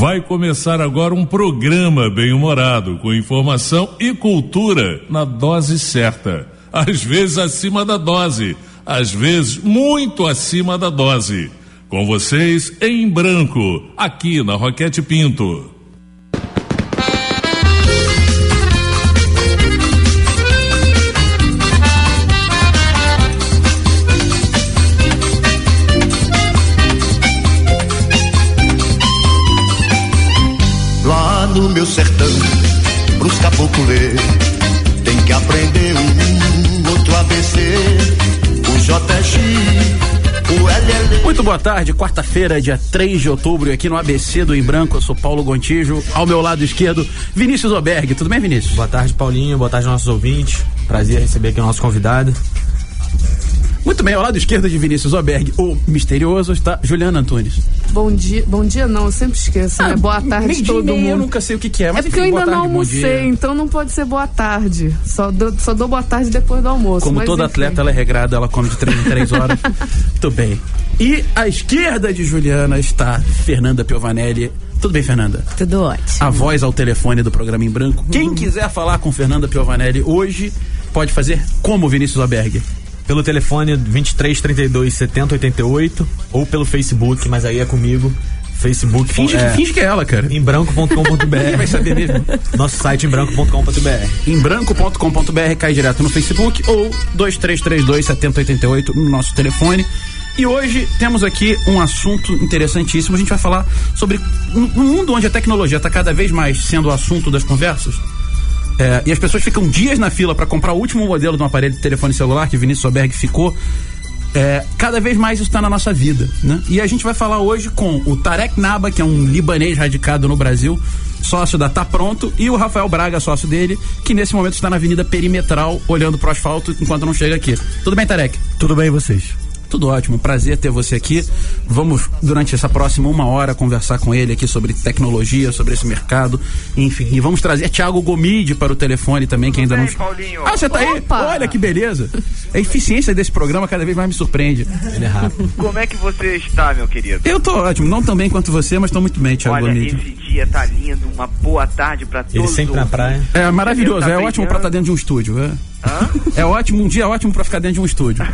Vai começar agora um programa bem-humorado, com informação e cultura na dose certa. Às vezes acima da dose, às vezes muito acima da dose. Com vocês, em branco, aqui na Roquete Pinto. Meu sertão, pros caboclos ler, tem que aprender um outro ABC, o LL. Muito boa tarde, quarta-feira, dia 3 de outubro, aqui no ABC do Em Branco, eu sou Paulo Gontijo, ao meu lado esquerdo, Vinícius Oberg. Tudo bem, Vinícius? Boa tarde, Paulinho. Boa tarde, nossos ouvintes. Prazer receber aqui o nosso convidado. Muito bem, ao lado esquerdo de Vinícius Oberg, o misterioso, está Juliana Antunes. Bom dia, bom dia não, eu sempre esqueço, né? Boa tarde todo mundo. Eu nunca sei o que, que é, mas É porque eu enfim, ainda boa não tarde, dia. almocei, então não pode ser boa tarde. Só dou, só dou boa tarde depois do almoço. Como mas todo enfim. atleta, ela é regrada, ela come de três em três horas. Muito bem. E à esquerda de Juliana está Fernanda Piovanelli. Tudo bem, Fernanda? Tudo ótimo. A voz ao telefone do programa em branco. Quem quiser falar com Fernanda Piovanelli hoje, pode fazer como Vinícius Oberg. Pelo telefone 23 32 70 88 ou pelo Facebook, mas aí é comigo. Facebook. Finge, é, finge que é ela, cara. em Ninguém vai branco.com.br. saber mesmo. Nosso site em branco.com.br. em branco.com.br, cai direto no Facebook ou 2332 7088 no nosso telefone. E hoje temos aqui um assunto interessantíssimo. A gente vai falar sobre um mundo onde a tecnologia está cada vez mais sendo o assunto das conversas. É, e as pessoas ficam dias na fila para comprar o último modelo de um aparelho de telefone celular que Vinícius Soberg ficou. É, cada vez mais isso está na nossa vida, né? E a gente vai falar hoje com o Tarek Naba, que é um libanês radicado no Brasil, sócio da Tá Pronto, e o Rafael Braga, sócio dele, que nesse momento está na Avenida Perimetral, olhando pro asfalto enquanto não chega aqui. Tudo bem, Tarek? Tudo bem vocês? Tudo ótimo, prazer ter você aqui. Vamos, durante essa próxima uma hora, conversar com ele aqui sobre tecnologia, sobre esse mercado, enfim. E vamos trazer Thiago Gomide para o telefone também, que ainda não. Paulinho. Ah, você tá aí? Opa! Olha que beleza. A eficiência desse programa cada vez mais me surpreende. Ele é rápido. Como é que você está, meu querido? Eu tô ótimo, não tão bem quanto você, mas tô muito bem, Thiago Olha, Gomide. esse dia tá lindo, uma boa tarde pra todos. Ele sempre na praia. É maravilhoso, Tá é ótimo pra estar dentro de um estúdio. É, Hã? é ótimo, um dia ótimo pra ficar dentro de um estúdio.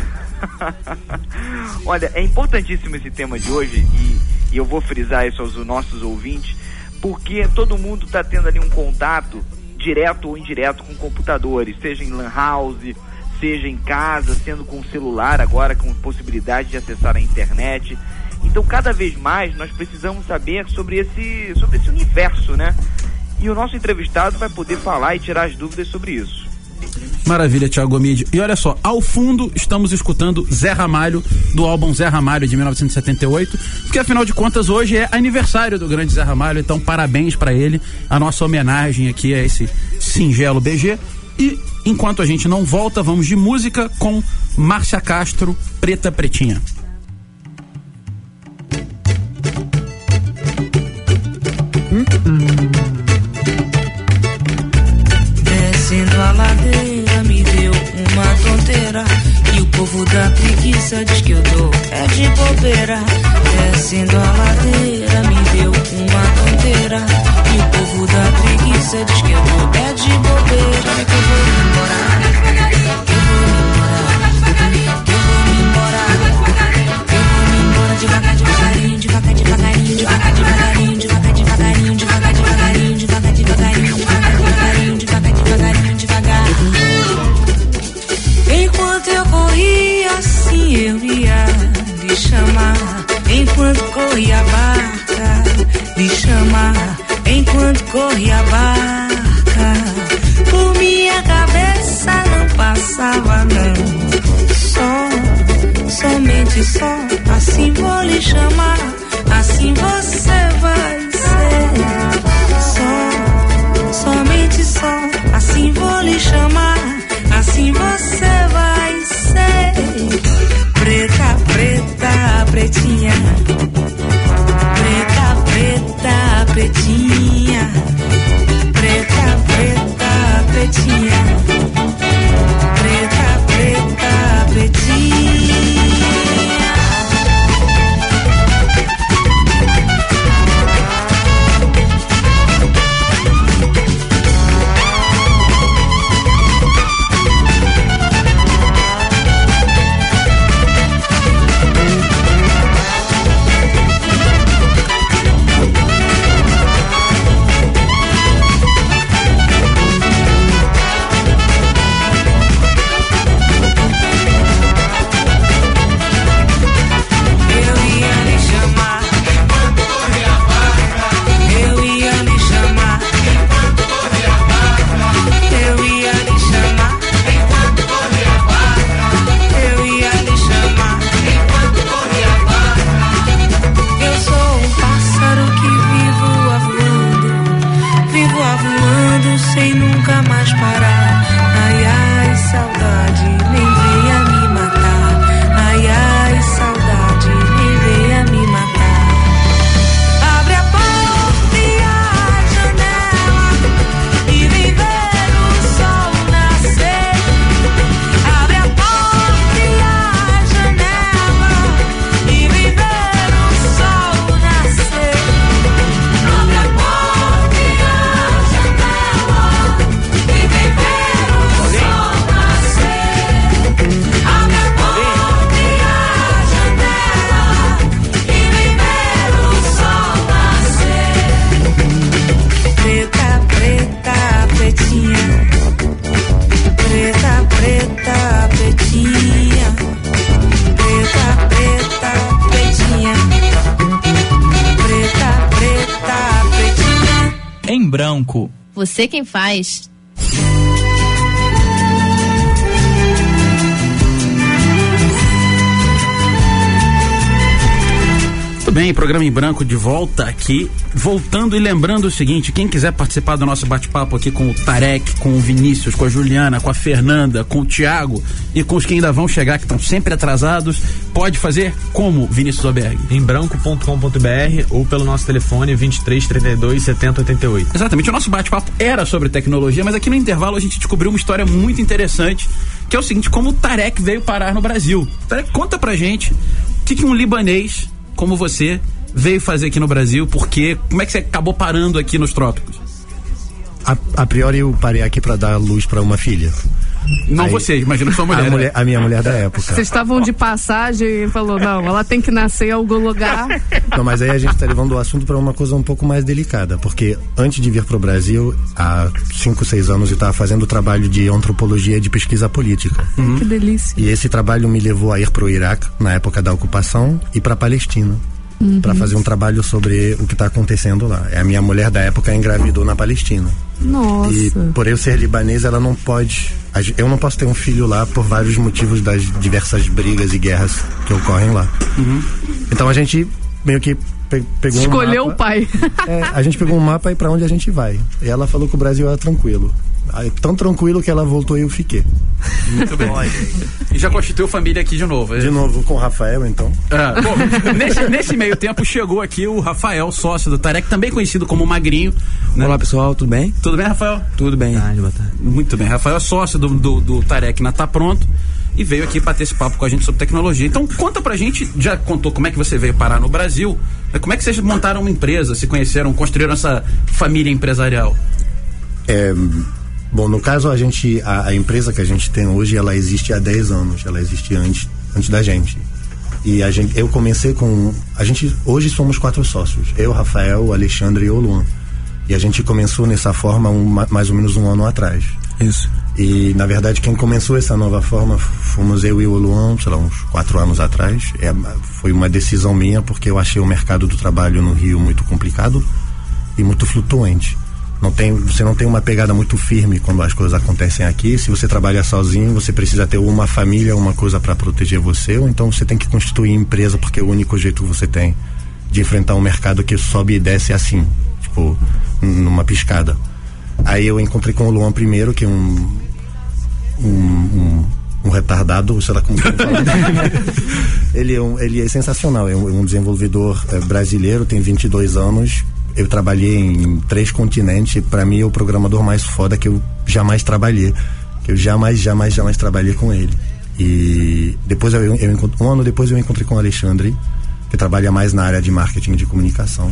Olha, é importantíssimo esse tema de hoje e, e eu vou frisar isso aos nossos ouvintes, porque todo mundo está tendo ali um contato direto ou indireto com computadores, seja em lan house, seja em casa, sendo com celular agora com possibilidade de acessar a internet. Então, cada vez mais nós precisamos saber sobre esse sobre esse universo, né? E o nosso entrevistado vai poder falar e tirar as dúvidas sobre isso. Maravilha, Thiago Gomide. E olha só, ao fundo estamos escutando Zé Ramalho, do álbum Zé Ramalho de 1978, porque afinal de contas hoje é aniversário do grande Zé Ramalho, então parabéns pra ele, a nossa homenagem aqui a esse singelo BG. E enquanto a gente não volta, vamos de música com Márcia Castro, Preta Pretinha. Você quem faz. Bem, programa em branco de volta aqui. Voltando e lembrando o seguinte: quem quiser participar do nosso bate-papo aqui com o Tarek, com o Vinícius, com a Juliana, com a Fernanda, com o Tiago e com os que ainda vão chegar, que estão sempre atrasados, pode fazer como, Vinícius Oberg? Em branco.com.br ou pelo nosso telefone 23 32 70 88. Exatamente, o nosso bate-papo era sobre tecnologia, mas aqui no intervalo a gente descobriu uma história muito interessante, que é o seguinte: como o Tarek veio parar no Brasil. Tarek, conta pra gente o que, que um libanês como você veio fazer aqui no Brasil, porque como é que você acabou parando aqui nos trópicos? A, a priori eu parei aqui para dar luz para uma filha. Não Aí, você, imagina sua mulher. A, mulher. a minha mulher da época. Vocês estavam de passagem e falou, não, ela tem que nascer em algum lugar. Não, mas aí a gente está levando o assunto para uma coisa um pouco mais delicada, porque antes de vir para o Brasil, há 5, 6 anos, eu estava fazendo trabalho de antropologia e de pesquisa política. Uhum. Que delícia. E esse trabalho me levou a ir para o Iraque, na época da ocupação, e para a Palestina uhum. para fazer um trabalho sobre o que está acontecendo lá. É a minha mulher da época engravidou na Palestina. Nossa. E por eu ser libanesa, ela não pode. Eu não posso ter um filho lá por vários motivos das diversas brigas e guerras que ocorrem lá. Uhum. Então a gente meio que pegou Escolheu um mapa, o pai. É, a gente pegou um mapa e para onde a gente vai. E ela falou que o Brasil era tranquilo. Aí, tão tranquilo que ela voltou e eu fiquei. Muito bem. e já constituiu família aqui de novo. É? De novo com o Rafael, então. É, bom, nesse, nesse, meio tempo chegou aqui o Rafael, sócio do Tarek, também conhecido como Magrinho. Né? Olá pessoal, tudo bem? Tudo bem, Rafael? Tudo bem. Tarde, boa tarde. Muito bem. Rafael é sócio do, do, do Tarek na Tá Pronto e veio aqui bater esse papo com a gente sobre tecnologia. Então conta pra gente, já contou como é que você veio parar no Brasil, como é que vocês montaram uma empresa, se conheceram, construíram essa família empresarial? É, Bom, no caso, a gente, a, a, empresa que a gente tem hoje, ela existe há 10 anos, ela existe antes, antes da gente. E a gente, eu comecei com, a gente, hoje somos quatro sócios, eu, Rafael, Alexandre e o Luan. E a gente começou nessa forma um, mais ou menos um ano atrás. Isso. E, na verdade, quem começou essa nova forma fomos eu e o Luan, sei lá, uns quatro anos atrás. É, foi uma decisão minha, porque eu achei o mercado do trabalho no Rio muito complicado e muito flutuante. Não tem, você não tem uma pegada muito firme quando as coisas acontecem aqui. Se você trabalha sozinho, você precisa ter uma família, uma coisa para proteger você, ou então você tem que constituir empresa porque é o único jeito que você tem de enfrentar um mercado que sobe e desce assim, tipo, numa piscada. Aí eu encontrei com o Luan primeiro, que é um um, um, um retardado, sei lá como ele, é um, ele é sensacional, é um, um desenvolvedor é, brasileiro, tem 22 anos, eu trabalhei em três continentes. Para mim, é o programador mais foda que eu jamais trabalhei. Que eu jamais, jamais, jamais trabalhei com ele. E depois eu, eu, um ano depois eu encontrei com o Alexandre, que trabalha mais na área de marketing de comunicação.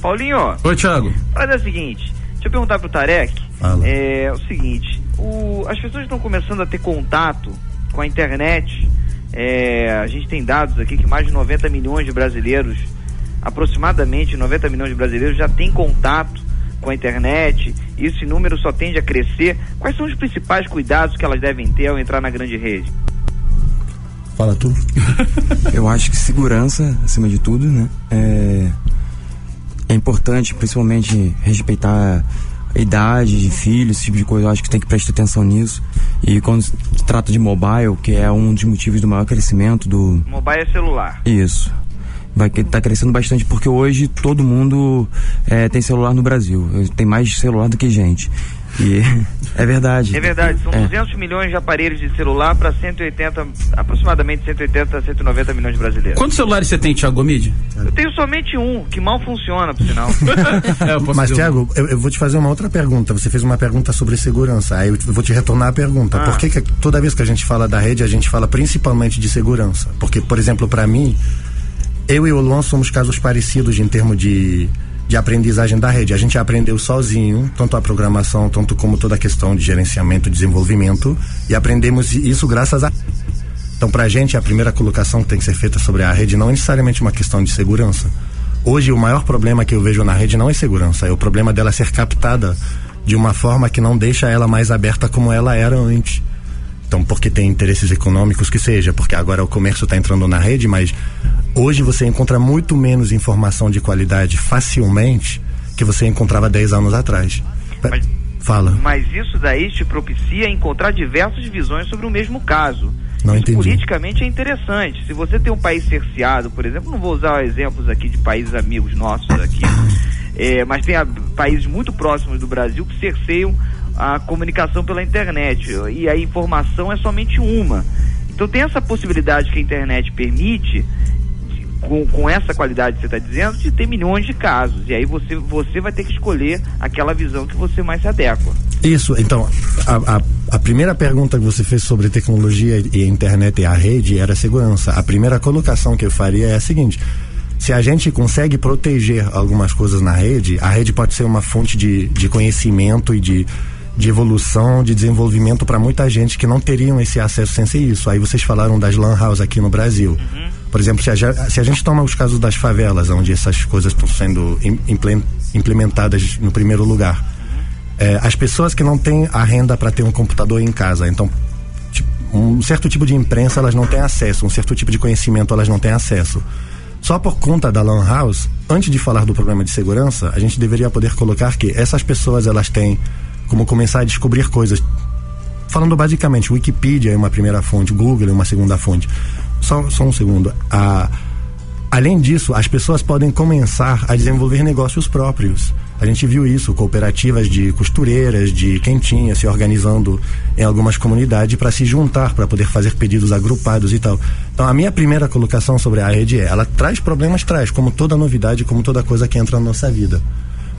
Paulinho. Oi, Thiago. Olha o seguinte, deixa eu perguntar pro Tarek. Fala. É o seguinte, o, as pessoas estão começando a ter contato com a internet. É, a gente tem dados aqui que mais de 90 milhões de brasileiros aproximadamente 90 milhões de brasileiros já têm contato com a internet, e esse número só tende a crescer. Quais são os principais cuidados que elas devem ter ao entrar na grande rede? Fala tu. Eu acho que segurança, acima de tudo, né? É, é importante, principalmente, respeitar a idade de filhos, esse tipo de coisa. Eu acho que tem que prestar atenção nisso. E quando se trata de mobile, que é um dos motivos do maior crescimento do. Mobile é celular. Isso vai tá crescendo bastante porque hoje todo mundo é, tem celular no Brasil. Tem mais celular do que gente. E é verdade. É verdade, são é. 200 milhões de aparelhos de celular para 180, aproximadamente 180 a 190 milhões de brasileiros. Quantos celulares você tem, Thiago Gomide? Eu tenho somente um, que mal funciona, por sinal. é, Mas, Thiago, eu, eu, vou te fazer uma outra pergunta. Você fez uma pergunta sobre segurança. Aí eu vou te retornar a pergunta. Ah. Por que, que toda vez que a gente fala da rede, a gente fala principalmente de segurança? Porque, por exemplo, para mim, eu e o Luan somos casos parecidos em termos de, de aprendizagem da rede. A gente aprendeu sozinho, tanto a programação, tanto como toda a questão de gerenciamento desenvolvimento, e aprendemos isso graças a. Então, para a gente, a primeira colocação que tem que ser feita sobre a rede não é necessariamente uma questão de segurança. Hoje, o maior problema que eu vejo na rede não é segurança, é o problema dela ser captada de uma forma que não deixa ela mais aberta como ela era antes. Então, porque tem interesses econômicos que seja, porque agora o comércio está entrando na rede, mas hoje você encontra muito menos informação de qualidade facilmente que você encontrava 10 anos atrás. Mas- Fala. Mas isso daí te propicia encontrar diversas visões sobre o mesmo caso. Não isso entendi. politicamente é interessante. Se você tem um país cerceado, por exemplo, não vou usar exemplos aqui de países amigos nossos aqui, é, mas tem ah, países muito próximos do Brasil que cerceiam a comunicação pela internet e a informação é somente uma. Então tem essa possibilidade que a internet permite com, com essa qualidade que você está dizendo, de ter milhões de casos. E aí você, você vai ter que escolher aquela visão que você mais se adequa. Isso, então, a, a, a primeira pergunta que você fez sobre tecnologia e a internet e a rede era segurança. A primeira colocação que eu faria é a seguinte: se a gente consegue proteger algumas coisas na rede, a rede pode ser uma fonte de, de conhecimento e de, de evolução, de desenvolvimento para muita gente que não teriam esse acesso sem ser isso. Aí vocês falaram das lan house aqui no Brasil. Por exemplo, se a, se a gente toma os casos das favelas, onde essas coisas estão sendo im- imple- implementadas no primeiro lugar, é, as pessoas que não têm a renda para ter um computador em casa, então um certo tipo de imprensa elas não têm acesso, um certo tipo de conhecimento elas não têm acesso. Só por conta da lan house, antes de falar do problema de segurança, a gente deveria poder colocar que essas pessoas elas têm como começar a descobrir coisas. Falando basicamente, Wikipedia é uma primeira fonte, Google é uma segunda fonte. Só, só um segundo. Além disso, as pessoas podem começar a desenvolver negócios próprios. A gente viu isso, cooperativas de costureiras, de quentinha se organizando em algumas comunidades para se juntar, para poder fazer pedidos agrupados e tal. Então, a minha primeira colocação sobre a rede é: ela traz problemas, traz, como toda novidade, como toda coisa que entra na nossa vida.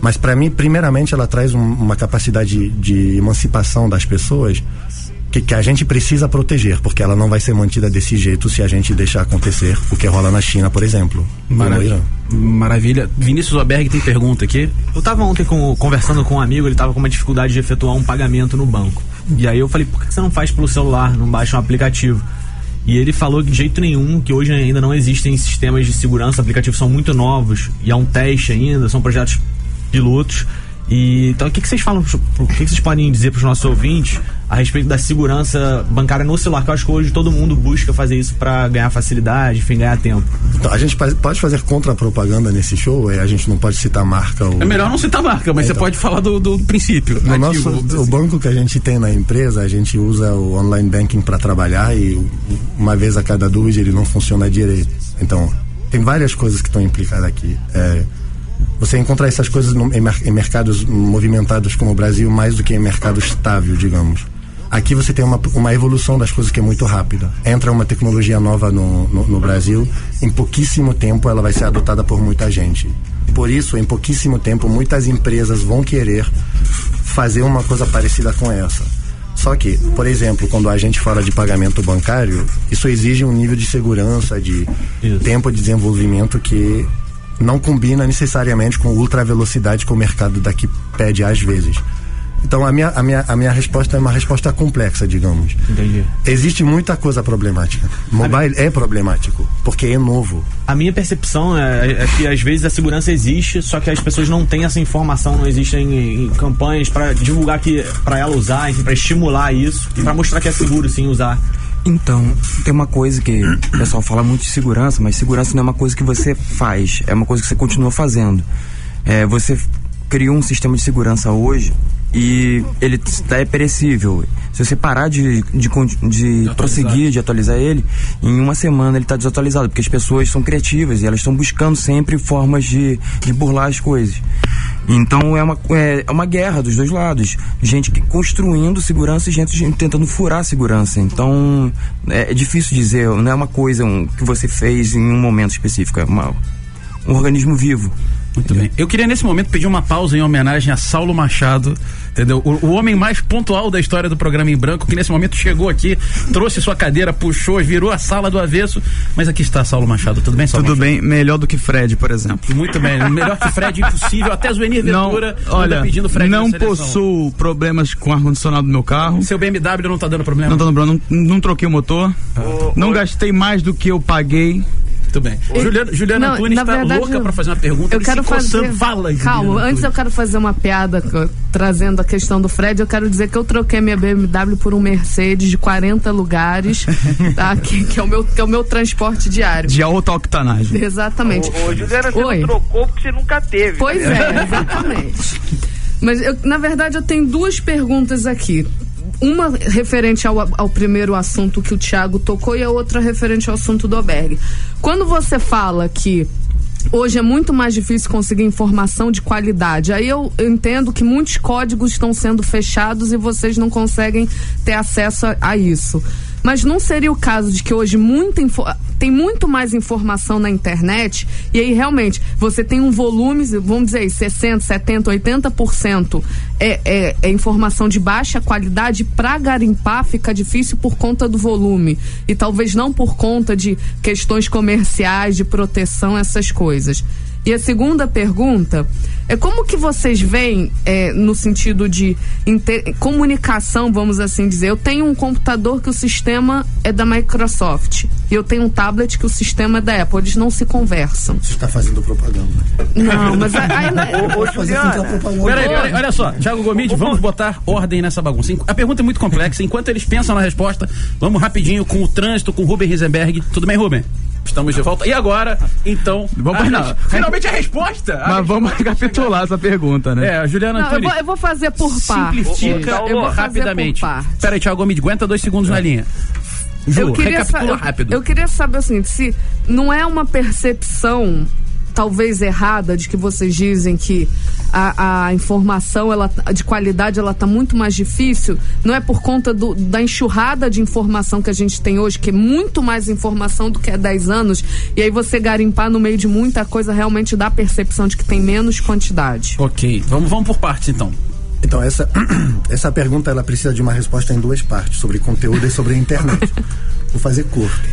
Mas, para mim, primeiramente, ela traz um- uma capacidade de emancipação das pessoas que, que a gente precisa proteger, porque ela não vai ser mantida desse jeito se a gente deixar acontecer o que rola na China, por exemplo. Maravilha. Maravilha. Vinícius Oberg tem pergunta aqui. Eu tava ontem com- conversando com um amigo, ele tava com uma dificuldade de efetuar um pagamento no banco. E aí eu falei, por que você não faz pelo celular, não baixa um aplicativo? E ele falou que de jeito nenhum, que hoje ainda não existem sistemas de segurança, aplicativos são muito novos, e é um teste ainda, são projetos pilotos. E então o que, que vocês falam, o que, que vocês podem dizer para os nossos ouvintes a respeito da segurança bancária no celular? Que eu acho que hoje todo mundo busca fazer isso para ganhar facilidade, enfim, ganhar tempo. Então, a gente pode fazer contra-propaganda nesse show, é, a gente não pode citar marca ou. É melhor não citar marca, mas você pode falar do, do princípio. No ativo, nosso, o banco que a gente tem na empresa, a gente usa o online banking para trabalhar e uma vez a cada duas ele não funciona direito. Então, tem várias coisas que estão implicadas aqui. É, você encontra essas coisas em, mer- em mercados movimentados como o Brasil mais do que em mercado estável, digamos. Aqui você tem uma, uma evolução das coisas que é muito rápida. Entra uma tecnologia nova no, no, no Brasil, em pouquíssimo tempo ela vai ser adotada por muita gente. Por isso, em pouquíssimo tempo, muitas empresas vão querer fazer uma coisa parecida com essa. Só que, por exemplo, quando a gente fala de pagamento bancário, isso exige um nível de segurança, de tempo de desenvolvimento que não combina necessariamente com ultra velocidade que o mercado daqui pede às vezes. Então a minha, a minha, a minha resposta é uma resposta complexa, digamos. Entendi. Existe muita coisa problemática. Mobile é problemático, porque é novo. A minha percepção é, é que às vezes a segurança existe, só que as pessoas não têm essa informação, não existem em, campanhas para divulgar que para ela usar, para estimular isso e para mostrar que é seguro sim usar. Então, tem uma coisa que o pessoal fala muito de segurança, mas segurança não é uma coisa que você faz, é uma coisa que você continua fazendo. É, você criou um sistema de segurança hoje e ele tá- é perecível. Se você parar de, de, con- de prosseguir, de atualizar ele, em uma semana ele está desatualizado, porque as pessoas são criativas e elas estão buscando sempre formas de, de burlar as coisas. Então é uma, é, é uma guerra dos dois lados. Gente que construindo segurança e gente tentando furar a segurança. Então é, é difícil dizer, não é uma coisa um, que você fez em um momento específico, é uma, um organismo vivo. Muito bem. Eu queria nesse momento pedir uma pausa em homenagem a Saulo Machado, entendeu? O, o homem mais pontual da história do programa em branco, que nesse momento chegou aqui, trouxe sua cadeira, puxou, virou a sala do avesso. Mas aqui está Saulo Machado. Tudo bem, Saulo Tudo Machado? bem, melhor do que Fred, por exemplo. Muito bem. Melhor que Fred, impossível. Até Zuenir Não, Ventura olha, anda pedindo Fred não possuo problemas com o ar-condicionado do meu carro. Seu BMW não tá dando problema? Não, tô lembrando, não, não troquei o motor. não gastei mais do que eu paguei. Muito bem. Juliana, Juliana Não, Antunes está louca eu- para fazer uma pergunta. Eu ele quero fazer. Fala, Calma, Juliana antes eu Antunes. quero fazer uma piada trazendo a questão do Fred. Eu quero dizer que eu troquei minha BMW por um Mercedes de 40 lugares, tá? que, que é o meu, que é o meu transporte diário. De alta octanagem. Exatamente. Ô, ô, Juliana, você Oi. não trocou porque você nunca teve. Pois né? é, exatamente. Mas eu, na verdade eu tenho duas perguntas aqui. Uma referente ao, ao primeiro assunto que o Thiago tocou e a outra referente ao assunto do albergue. Quando você fala que hoje é muito mais difícil conseguir informação de qualidade, aí eu entendo que muitos códigos estão sendo fechados e vocês não conseguem ter acesso a, a isso. Mas não seria o caso de que hoje muita tem muito mais informação na internet e aí realmente você tem um volume, vamos dizer, aí, 60, 70, 80% é, é, é informação de baixa qualidade para garimpar fica difícil por conta do volume e talvez não por conta de questões comerciais, de proteção, essas coisas. E a segunda pergunta é como que vocês veem é, no sentido de inte- comunicação, vamos assim dizer. Eu tenho um computador que o sistema é da Microsoft e eu tenho um tablet que o sistema é da Apple. Eles não se conversam. Você está fazendo propaganda. Não, mas a- aí, Ô, ô, Fazer Juliana, contra-propaganda. Peraí, peraí, olha só, Thiago Gomide, vamos botar ordem nessa bagunça. A pergunta é muito complexa. Enquanto eles pensam na resposta, vamos rapidinho com o trânsito com o Ruben Risenberg. Tudo bem, Ruben? Estamos de volta. E agora, então. Vamos a- não. finalmente a resposta! A Mas vamos recapitular essa pergunta, né? É, a Juliana não, eu, Antunes. vou, eu vou fazer por parte. Simplifica eu vou fazer rapidamente. por parte. Peraí, Thiago Gomide, aguenta dois segundos na linha. Ju, eu queria, recapitula eu, rápido. eu queria saber o seguinte, se não é uma percepção talvez errada de que vocês dizem que a, a informação ela de qualidade ela tá muito mais difícil não é por conta do, da enxurrada de informação que a gente tem hoje que é muito mais informação do que há 10 anos e aí você garimpar no meio de muita coisa realmente dá a percepção de que tem menos quantidade Ok, vamos, vamos por partes então. Então, essa, essa pergunta ela precisa de uma resposta em duas partes, sobre conteúdo e sobre internet. Vou fazer curto.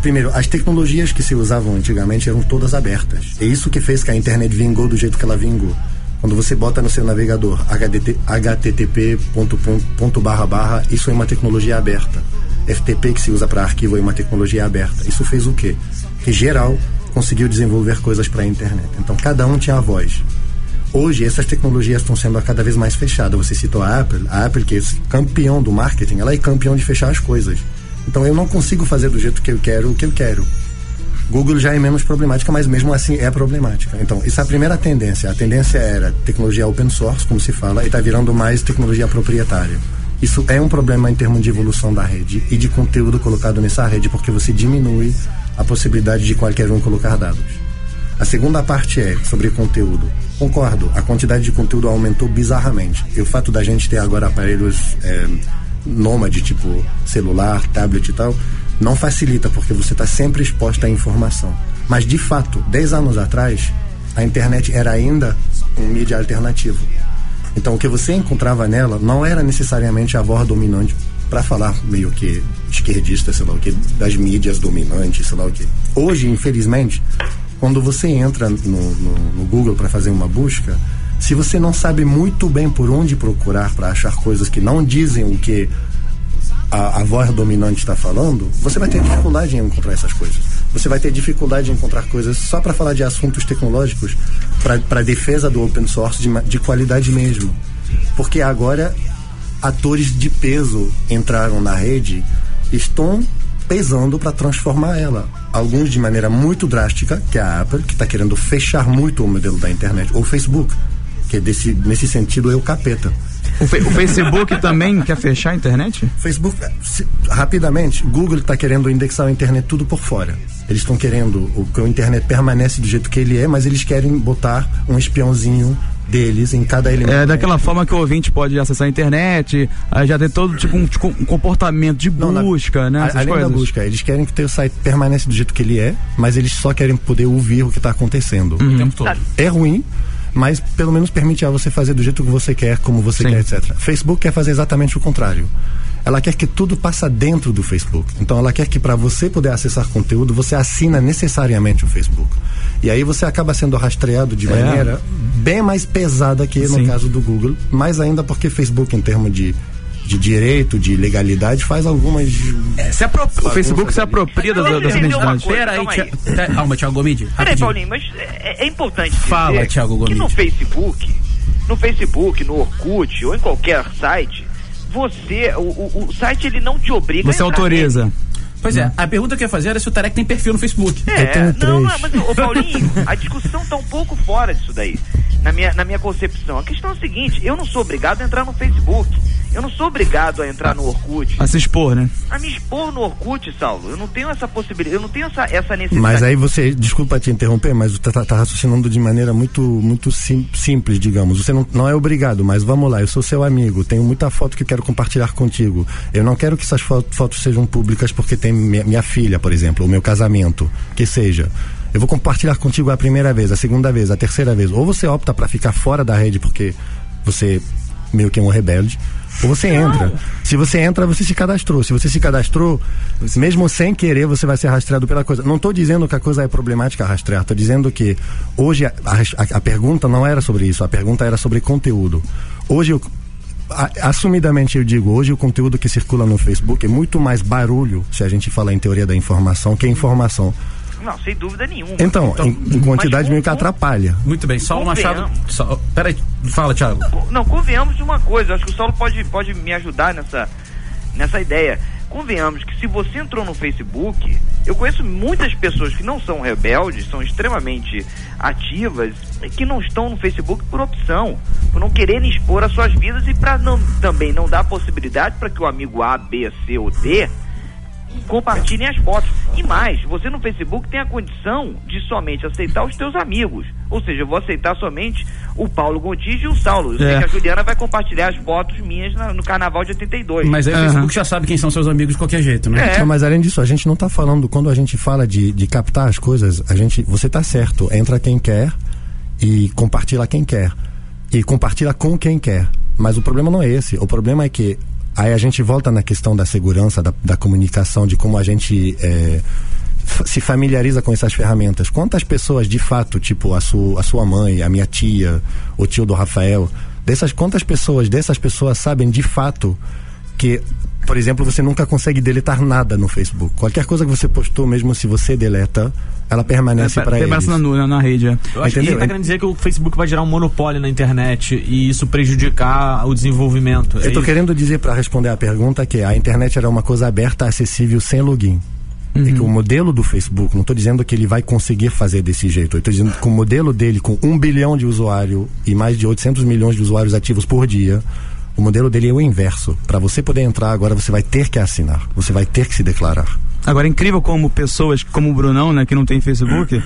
Primeiro, as tecnologias que se usavam antigamente eram todas abertas. É isso que fez que a internet vingou do jeito que ela vingou. Quando você bota no seu navegador http, http ponto, ponto, ponto barra barra, isso é uma tecnologia aberta. FTP que se usa para arquivo é uma tecnologia aberta. Isso fez o quê? Que geral conseguiu desenvolver coisas para a internet. Então cada um tinha a voz. Hoje essas tecnologias estão sendo cada vez mais fechadas. Você citou a Apple, a Apple que é campeão do marketing, ela é campeão de fechar as coisas. Então eu não consigo fazer do jeito que eu quero o que eu quero. Google já é menos problemática, mas mesmo assim é problemática. Então, essa é a primeira tendência. A tendência era tecnologia open source, como se fala, e está virando mais tecnologia proprietária. Isso é um problema em termos de evolução da rede e de conteúdo colocado nessa rede, porque você diminui a possibilidade de qualquer um colocar dados. A segunda parte é sobre conteúdo. Concordo, a quantidade de conteúdo aumentou bizarramente. E o fato da gente ter agora aparelhos é, nômade, tipo celular, tablet e tal, não facilita, porque você está sempre exposto à informação. Mas, de fato, 10 anos atrás, a internet era ainda um mídia alternativo. Então, o que você encontrava nela não era necessariamente a voz dominante para falar meio que esquerdista, sei lá o que, das mídias dominantes, sei lá o que. Hoje, infelizmente, quando você entra no, no, no Google para fazer uma busca, se você não sabe muito bem por onde procurar para achar coisas que não dizem o que a, a voz dominante está falando, você vai ter dificuldade em encontrar essas coisas. Você vai ter dificuldade em encontrar coisas só para falar de assuntos tecnológicos, para defesa do open source de, de qualidade mesmo. Porque agora atores de peso entraram na rede estão pesando para transformar ela. Alguns de maneira muito drástica, que é a Apple, que está querendo fechar muito o modelo da internet, ou o Facebook, que desse, nesse sentido é o capeta. O, Fe- o Facebook também quer fechar a internet? Facebook, se- rapidamente, Google está querendo indexar a internet tudo por fora. Eles estão querendo o, que a internet permanece do jeito que ele é, mas eles querem botar um espiãozinho deles em cada elemento. É daquela forma que o ouvinte pode acessar a internet, aí já tem todo tipo um, tipo, um comportamento de Não, na- busca, né? a- Essas além coisas. da busca, eles querem que o teu site permaneça do jeito que ele é, mas eles só querem poder ouvir o que está acontecendo. O tempo todo. É ruim, mas pelo menos permite a você fazer do jeito que você quer, como você Sim. quer, etc. Facebook quer fazer exatamente o contrário. Ela quer que tudo passa dentro do Facebook. Então ela quer que para você poder acessar conteúdo, você assina necessariamente o Facebook. E aí você acaba sendo rastreado de É. maneira bem mais pesada que no Sim. caso do Google, mais ainda porque Facebook em termos de de direito, de legalidade, faz algumas. É, se apro- o Facebook se apropria da, Mas da, vamos dessa entender uma identidade. coisa, Pera aí, calma Thiago Gomide. Peraí. Paulinho, mas é, é importante dizer Fala, Thiago que Gomide. no Facebook, no Facebook, no Orkut ou em qualquer site, você, o, o- o site ele não te obriga Você a entrar autoriza. nele. Pois é, a pergunta que eu ia fazer era se o Tarek tem perfil no Facebook. É, tenho não, não, três. mas o Paulinho, a discussão tá um pouco fora disso daí. Na minha, na minha concepção. A questão é a seguinte, eu não sou obrigado a entrar no Facebook. Eu não sou obrigado a entrar no Orkut. A se expor, né? A me expor no Orkut, Saulo. Eu não tenho essa possibilidade, eu não tenho essa, essa necessidade. Mas aí você, desculpa te interromper, mas você tá, tá raciocinando de maneira muito, muito sim- simples, digamos. Você não, não é obrigado, mas vamos lá, eu sou seu amigo, tenho muita foto que eu quero compartilhar contigo. Eu não quero que essas fo- fotos sejam públicas porque tem minha, minha filha, por exemplo, o meu casamento, que seja. Eu vou compartilhar contigo a primeira vez, a segunda vez, a terceira vez. Ou você opta para ficar fora da rede porque você meio que é um rebelde, ou você entra. Se você entra, você se cadastrou. Se você se cadastrou, mesmo sem querer, você vai ser rastreado pela coisa. Não estou dizendo que a coisa é problemática rastrear, estou dizendo que hoje a, a- a pergunta não era sobre isso, a pergunta era sobre conteúdo. Hoje eu, a- assumidamente eu digo, hoje o conteúdo que circula no Facebook é muito mais barulho, se a gente falar em teoria da informação, que informação. Não, sem dúvida nenhuma. Então, em, em quantidade meio que atrapalha. Muito bem, Saulo Machado. Só, peraí, fala, Thiago. Não, convenhamos de uma coisa, acho que o Saulo pode, pode me ajudar nessa, nessa ideia. Convenhamos que se você entrou no Facebook, eu conheço muitas pessoas que não são rebeldes, são extremamente ativas, e que não estão no Facebook por opção, por não quererem expor as suas vidas e para não, também não dar possibilidade para que o amigo A, B, C ou D compartilhem as fotos. E mais, você no Facebook tem a condição de somente aceitar os teus amigos. Ou seja, eu vou aceitar somente o Paulo Gontijo e o Saulo. Eu sei É. que a Juliana vai compartilhar as fotos minhas na- no carnaval de 82. Mas aí o Aham. Facebook já sabe quem são seus amigos de qualquer jeito, né? É. Não, mas além disso, a gente não está falando, quando a gente fala de, de captar as coisas, a gente, você está certo, entra quem quer e compartilha quem quer. E compartilha com quem quer. Mas o problema não é esse. O problema é que aí a gente volta na questão da segurança, da, da comunicação, de como a gente é, se familiariza com essas ferramentas. Quantas pessoas, de fato, tipo a, su, a sua mãe, a minha tia, o tio do Rafael, dessas quantas pessoas, dessas pessoas sabem de fato que, por exemplo, você nunca consegue deletar nada no Facebook. Qualquer coisa que você postou, mesmo se você deleta, ela permanece para eles. Permanece na, na, na rede, é. Eu acho que Entendeu? tá querendo dizer que o Facebook vai gerar um monopólio na internet e isso prejudicar o desenvolvimento. É Eu tô isso? querendo dizer para responder a pergunta que a internet era uma coisa aberta, acessível, sem login. E que o modelo do Facebook, não estou dizendo que ele vai conseguir fazer desse jeito. Eu estou dizendo que o modelo dele, com um bilhão de usuários e mais de 800 milhões de usuários ativos por dia, o modelo dele é o inverso. Para você poder entrar agora, você vai ter que assinar. Você vai ter que se declarar. Agora, é incrível como pessoas como o Brunão, né, que não tem Facebook,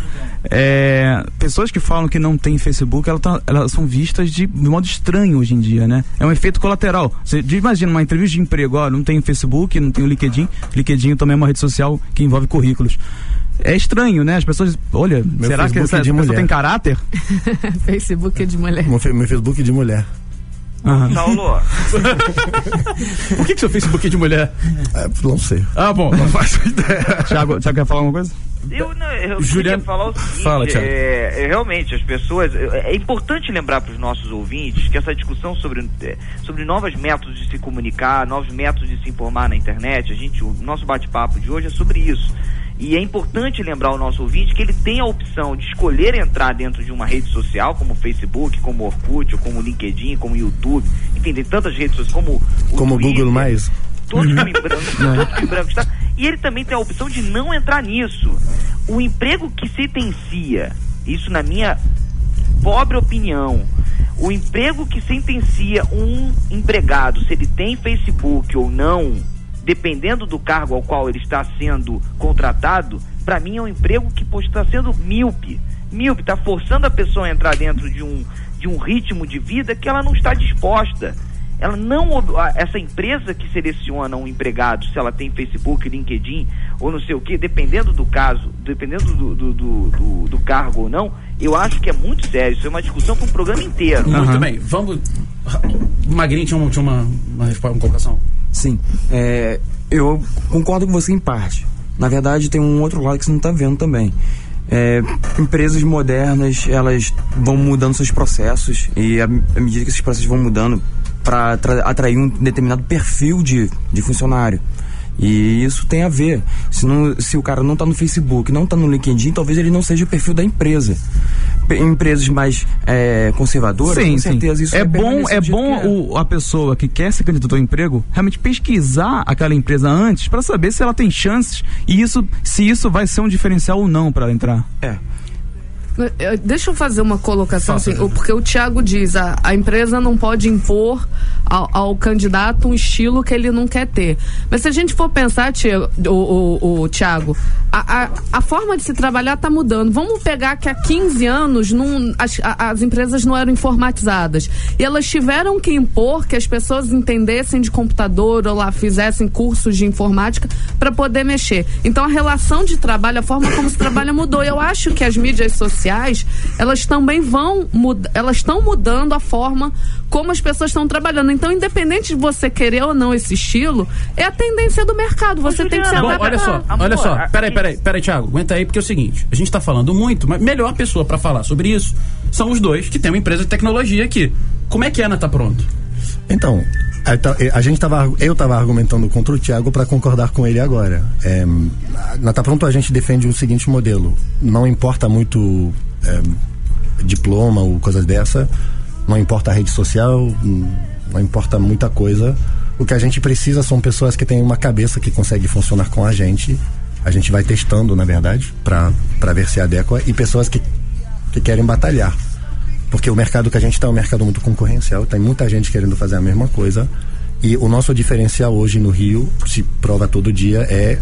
é, pessoas que falam que não tem Facebook, elas, tão- elas são vistas de, de modo estranho hoje em dia, né? É um efeito colateral. Você imagina uma entrevista de emprego, ó, não tem Facebook, não tem o LinkedIn. LinkedIn também é uma rede social que envolve currículos. É estranho, né? As pessoas, olha, será que Facebook essa, é de essa pessoa mulher. tem caráter? Facebook é de mulher. Meu, meu Facebook de mulher. Aham. Saulo, Por que, que seu Facebook é de mulher? É, não sei. Ah, bom, não faço ideia. Thiago, Thiago quer falar alguma coisa? eu, não, eu Juliano, queria falar o seguinte, fala, é, é, realmente, as pessoas, é, é importante lembrar para os nossos ouvintes que essa discussão sobre, sobre novos métodos de se comunicar, novos métodos de se informar na internet, a gente, o nosso bate-papo de hoje é sobre isso. E é importante lembrar ao nosso ouvinte que ele tem a opção de escolher entrar dentro de uma rede social, como o Facebook, como o Orkut, ou como o LinkedIn, como o YouTube, enfim, tem tantas redes sociais, como o Como o Twitter, Google Mais. todos em branco, todos em branco, tá? E ele também tem a opção de não entrar nisso. O emprego que sentencia, isso na minha pobre opinião, o emprego que sentencia um empregado, se ele tem Facebook ou não, dependendo do cargo ao qual ele está sendo contratado, para mim é um emprego que está sendo míope. Míope, está forçando a pessoa a entrar dentro de um, de um ritmo de vida que ela não está disposta. Ela não, essa empresa que seleciona um empregado, se ela tem Facebook, LinkedIn ou não sei o que, dependendo do caso, dependendo do, do, do, do- do cargo ou não, eu acho que é muito sério. Isso é uma discussão para um programa inteiro. Muito bem, vamos. Magrinho tinha uma, tinha uma, uma, resposta, uma colocação. Sim, é, eu concordo com você em parte. Na verdade, tem um outro lado que você não está vendo também. É, empresas modernas, elas vão mudando seus processos e à à medida que esses processos vão mudando, para atrair um determinado perfil de, de funcionário. E isso tem a ver. Se, não, se o cara não está no Facebook, não está no LinkedIn, talvez ele não seja o perfil da empresa. P- empresas mais é, conservadoras, Sim, com sim. certeza isso é bom, é bom é. o- a pessoa que quer se candidatar ao emprego realmente pesquisar aquela empresa antes para saber se ela tem chances e isso, se isso vai ser um diferencial ou não para ela entrar. É. Eh, Deixa eu fazer uma colocação assim, porque o Tiago diz a, a empresa não pode impor ao, ao candidato um estilo que ele não quer ter. Mas se a gente for pensar, Tiago, o, o, o Tiago, a, a, a forma de se trabalhar está mudando. Vamos pegar que há 15 anos não, as, as empresas não eram informatizadas e elas tiveram que impor que as pessoas entendessem de computador ou lá fizessem cursos de informática para poder mexer. Então a relação de trabalho, a forma como se trabalha mudou. Eu acho que as mídias sociais, elas também vão mudar, elas estão mudando a forma como as pessoas estão trabalhando. Então, independente de você querer ou não esse estilo, é a tendência do mercado. Você tem que se Bom, adaptar. olha só, olha só. Peraí, peraí, peraí, Thiago. Aguenta aí, porque é o seguinte: a gente tá falando muito, mas melhor pessoa pra falar sobre isso são os dois que tem uma empresa de tecnologia aqui. Como é que é na Tá Pronto? Então, a, ta- a gente tava, eu estava argumentando contra o Thiago para concordar com ele agora. É, na Tá Pronto a gente defende o seguinte modelo: não importa muito é, diploma ou coisas dessa, não importa a rede social, hum, não importa muita coisa. O que a gente precisa são pessoas que têm uma cabeça que consegue funcionar com a gente. A gente vai testando, na verdade, para ver se adequa, e pessoas que, que querem batalhar. Porque o mercado que a gente está é um mercado muito concorrencial, tem muita gente querendo fazer a mesma coisa. E o nosso diferencial hoje no Rio, se prova todo dia, é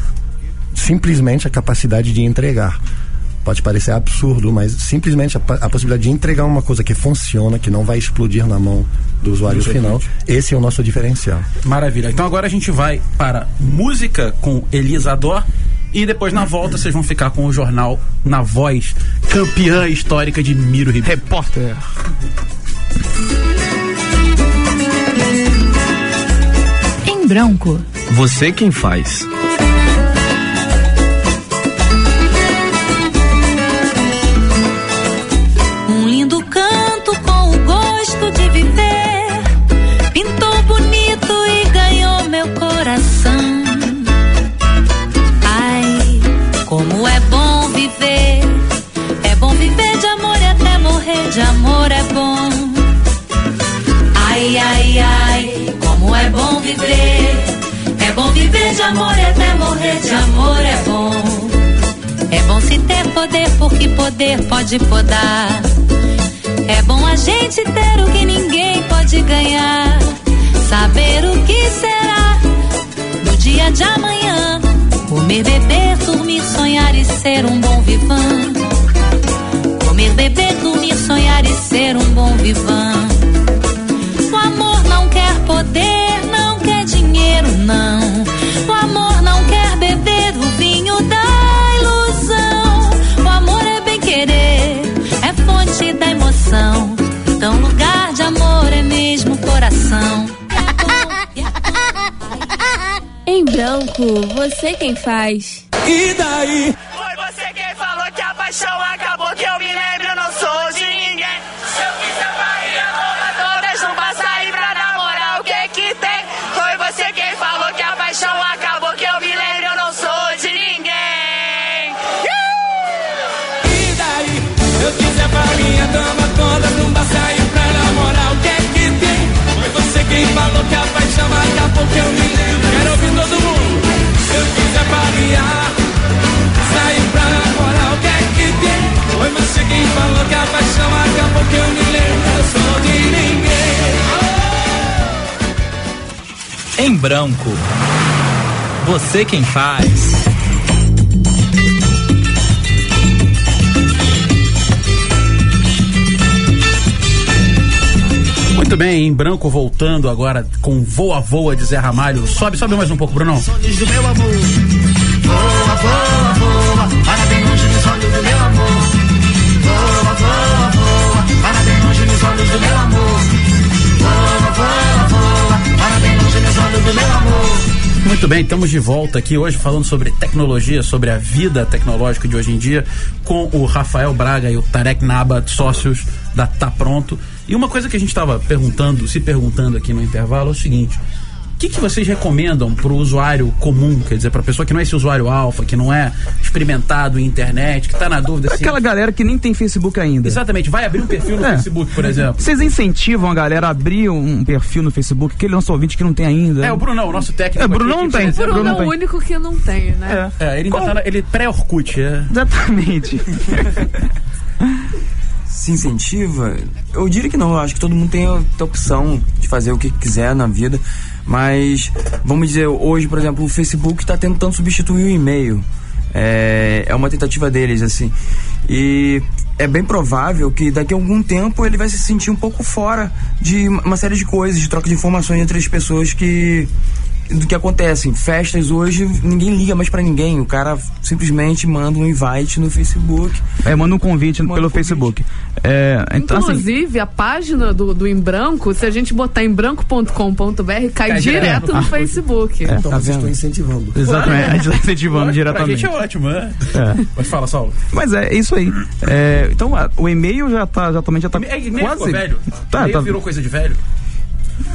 simplesmente a capacidade de entregar. Pode parecer absurdo, mas simplesmente a, a possibilidade de entregar uma coisa que funciona, que não vai explodir na mão do usuário final, esse é o nosso diferencial. Maravilha. Então agora a gente vai para música com Elisador. E depois na volta vocês vão ficar com o jornal na voz campeã histórica de Miro Ribeiro. Repórter. Em branco. Você quem faz. Amor e até morrer de amor é bom. É bom se ter poder, porque poder pode podar. É bom a gente ter o que ninguém pode ganhar. Saber o que será no dia de amanhã. Comer, beber, dormir, sonhar e ser um bom vivan. Comer, beber, dormir, sonhar e ser um bom vivan. O amor não quer poder, não quer dinheiro, não. Coração. Em branco. Você quem faz. E daí? Foi você quem falou que a paixão paixão acabou, que eu me lembro. Quero ouvir todo mundo. Eu quiser variar, sair pra namorar, o que é que tem? Foi você quem falou que a paixão acabou, que eu me lembro. Eu sou de ninguém. Em branco. Você quem faz. Muito bem, em branco voltando agora com Voa Voa de Zé Ramalho. Sobe, sobe mais um pouco, Brunão. Olhos do meu amor. Voa, voa, voa, para bem longe nos olhos do meu amor. Voa, voa, voa, para bem longe nos olhos do meu amor. Voa, voa, voa, para bem longe nos olhos do meu amor. Muito bem, estamos de volta aqui hoje falando sobre tecnologia, sobre a vida tecnológica de hoje em dia, com o Rafael Braga e o Tarek Naba, sócios da Tá Pronto. E uma coisa que a gente estava perguntando, se perguntando aqui no intervalo é o seguinte: o que, que vocês recomendam para o usuário comum, quer dizer, para a pessoa que não é esse usuário alfa, que não é experimentado em internet, que está na dúvida se Aquela galera que nem tem Facebook ainda. Exatamente, vai abrir um perfil no É. Facebook, por exemplo. Vocês incentivam a galera a abrir um perfil no Facebook, aquele nosso ouvinte que não tem ainda. É, o Brunão, o nosso técnico. É, o Brunão aqui, não tem. exemplo, Bruno é Bruno o único que não tem, né? É, ele ainda tá na, ele é pré-Orkut, é. Exatamente. se incentiva? Eu diria que não, eu acho que todo mundo tem a, a opção de fazer o que quiser na vida, mas vamos dizer, hoje, por exemplo, o Facebook está tentando substituir o e-mail. É, é uma tentativa deles, assim. E é bem provável que daqui a algum tempo ele vai se sentir um pouco fora de uma série de coisas, de troca de informações entre as pessoas que do que acontece. Festas hoje, ninguém liga mais pra ninguém. O cara simplesmente manda um invite no Facebook. É, manda um convite pelo Facebook. É, então, assim, Inclusive, a página do, do Em Branco, se a gente botar em branco.com.br, cai, Cai direto direto. no Ah, Facebook. É, Então tá vocês estão incentivando. Exatamente, a gente tá incentivando Pra diretamente. gente é ótimo, né? É. Mas fala, Saulo. Mas é isso aí. É, então, a- o e-mail já tá, já também já tá É, e-mail quase ficou velho. Tá, tá. virou coisa de velho.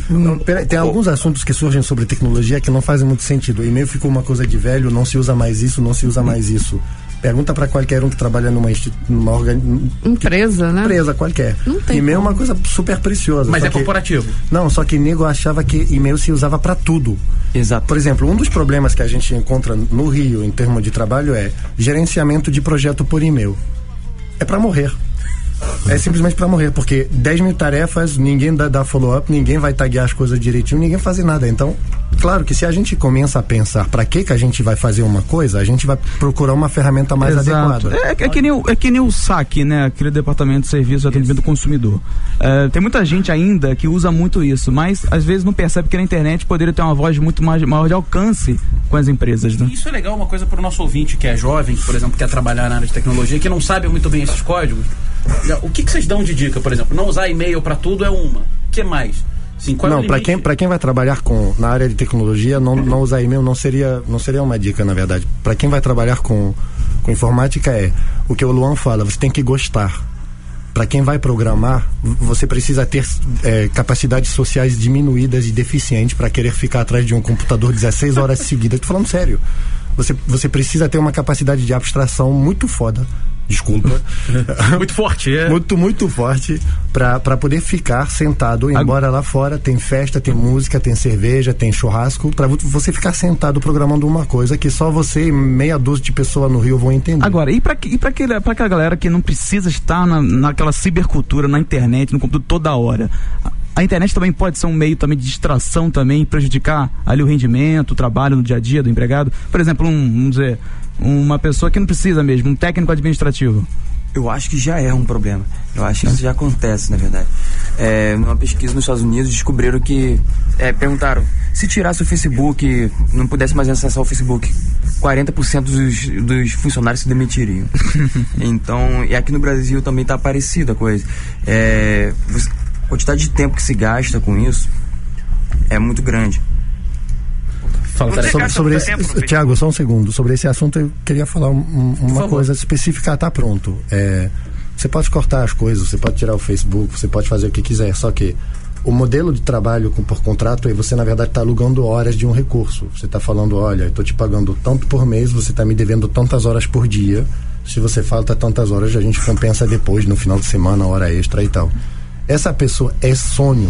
Não, pera- tem alguns assuntos que surgem sobre tecnologia que não fazem muito sentido. O e-mail ficou uma coisa de velho, não se usa mais isso, não se usa mais isso. Pergunta para qualquer um que trabalha numa, numa organi- Empresa, né? empresa qualquer. Não tem e-mail é uma coisa super preciosa. Mas é que- corporativo. Não, só que nego achava que e-mail se usava para tudo. Exato. Por exemplo, um dos problemas que a gente encontra no Rio em termos de trabalho é gerenciamento de projeto por e-mail. É para morrer. É simplesmente para morrer, porque 10 mil tarefas, ninguém dá, dá follow-up, ninguém vai taguear as coisas direitinho, ninguém fazer nada. Então, claro que se a gente começa a pensar para que que a gente vai fazer uma coisa, a gente vai procurar uma ferramenta mais Exato. adequada. É, é que nem o, é que nem o SAC, né? Aquele departamento de serviço de atendimento do consumidor. É, tem muita gente ainda que usa muito isso, mas às vezes não percebe que na internet poderia ter uma voz muito mais, maior de alcance com as empresas, né? Isso é legal, uma coisa para o nosso ouvinte que é jovem, que, por exemplo, quer trabalhar na área de tecnologia, que não sabe muito bem esses códigos. O que, que vocês dão de dica, por exemplo? Não usar e-mail para tudo é uma. O que mais? Sim, é não, o para quem, pra quem vai trabalhar com, na área de tecnologia, não, não usar e-mail não seria, não seria uma dica, na verdade. Para quem vai trabalhar com, com informática, é o que o Luan fala: você tem que gostar. Para quem vai programar, você precisa ter é, capacidades sociais diminuídas e deficientes para querer ficar atrás de um computador 16 horas seguidas. Tô falando sério. Você, você precisa ter uma capacidade de abstração muito foda. Desculpa. muito forte, é. Muito, muito forte para poder ficar sentado, embora lá fora tem festa, tem música, tem cerveja, tem churrasco, para você ficar sentado programando uma coisa que só você e meia dúzia de pessoas no Rio vão entender. Agora, e que- e pra, aquele, pra aquela galera que não precisa estar na, naquela cibercultura, na internet, no computador toda hora? A- A internet também pode ser um meio também de distração também, prejudicar ali o rendimento, o trabalho no dia a dia do empregado. Por exemplo, um, vamos dizer, uma pessoa que não precisa mesmo, um técnico administrativo. Eu acho que já é um problema. Eu acho que isso já acontece, na verdade. É, numa pesquisa nos Estados Unidos, descobriram que. é, perguntaram: se tirasse o Facebook, não pudesse mais acessar o Facebook, 40% dos, dos funcionários se demitiriam. então, e aqui no Brasil também tá parecida a coisa. É, a quantidade de tempo que se gasta com isso é muito grande. Fala, Sobre, sobre, sobre esse, Tiago, só um segundo. Sobre esse assunto, eu queria falar um- um- uma coisa específica. Tá pronto. É, você pode cortar as coisas, você pode tirar o Facebook, você pode fazer o que quiser. Só que o modelo de trabalho com- por contrato é você, na verdade, está alugando horas de um recurso. Você está falando: olha, eu estou te pagando tanto por mês, você está me devendo tantas horas por dia. Se você falta tantas horas, a gente compensa depois, no final de semana, hora extra e tal. Essa pessoa é sonho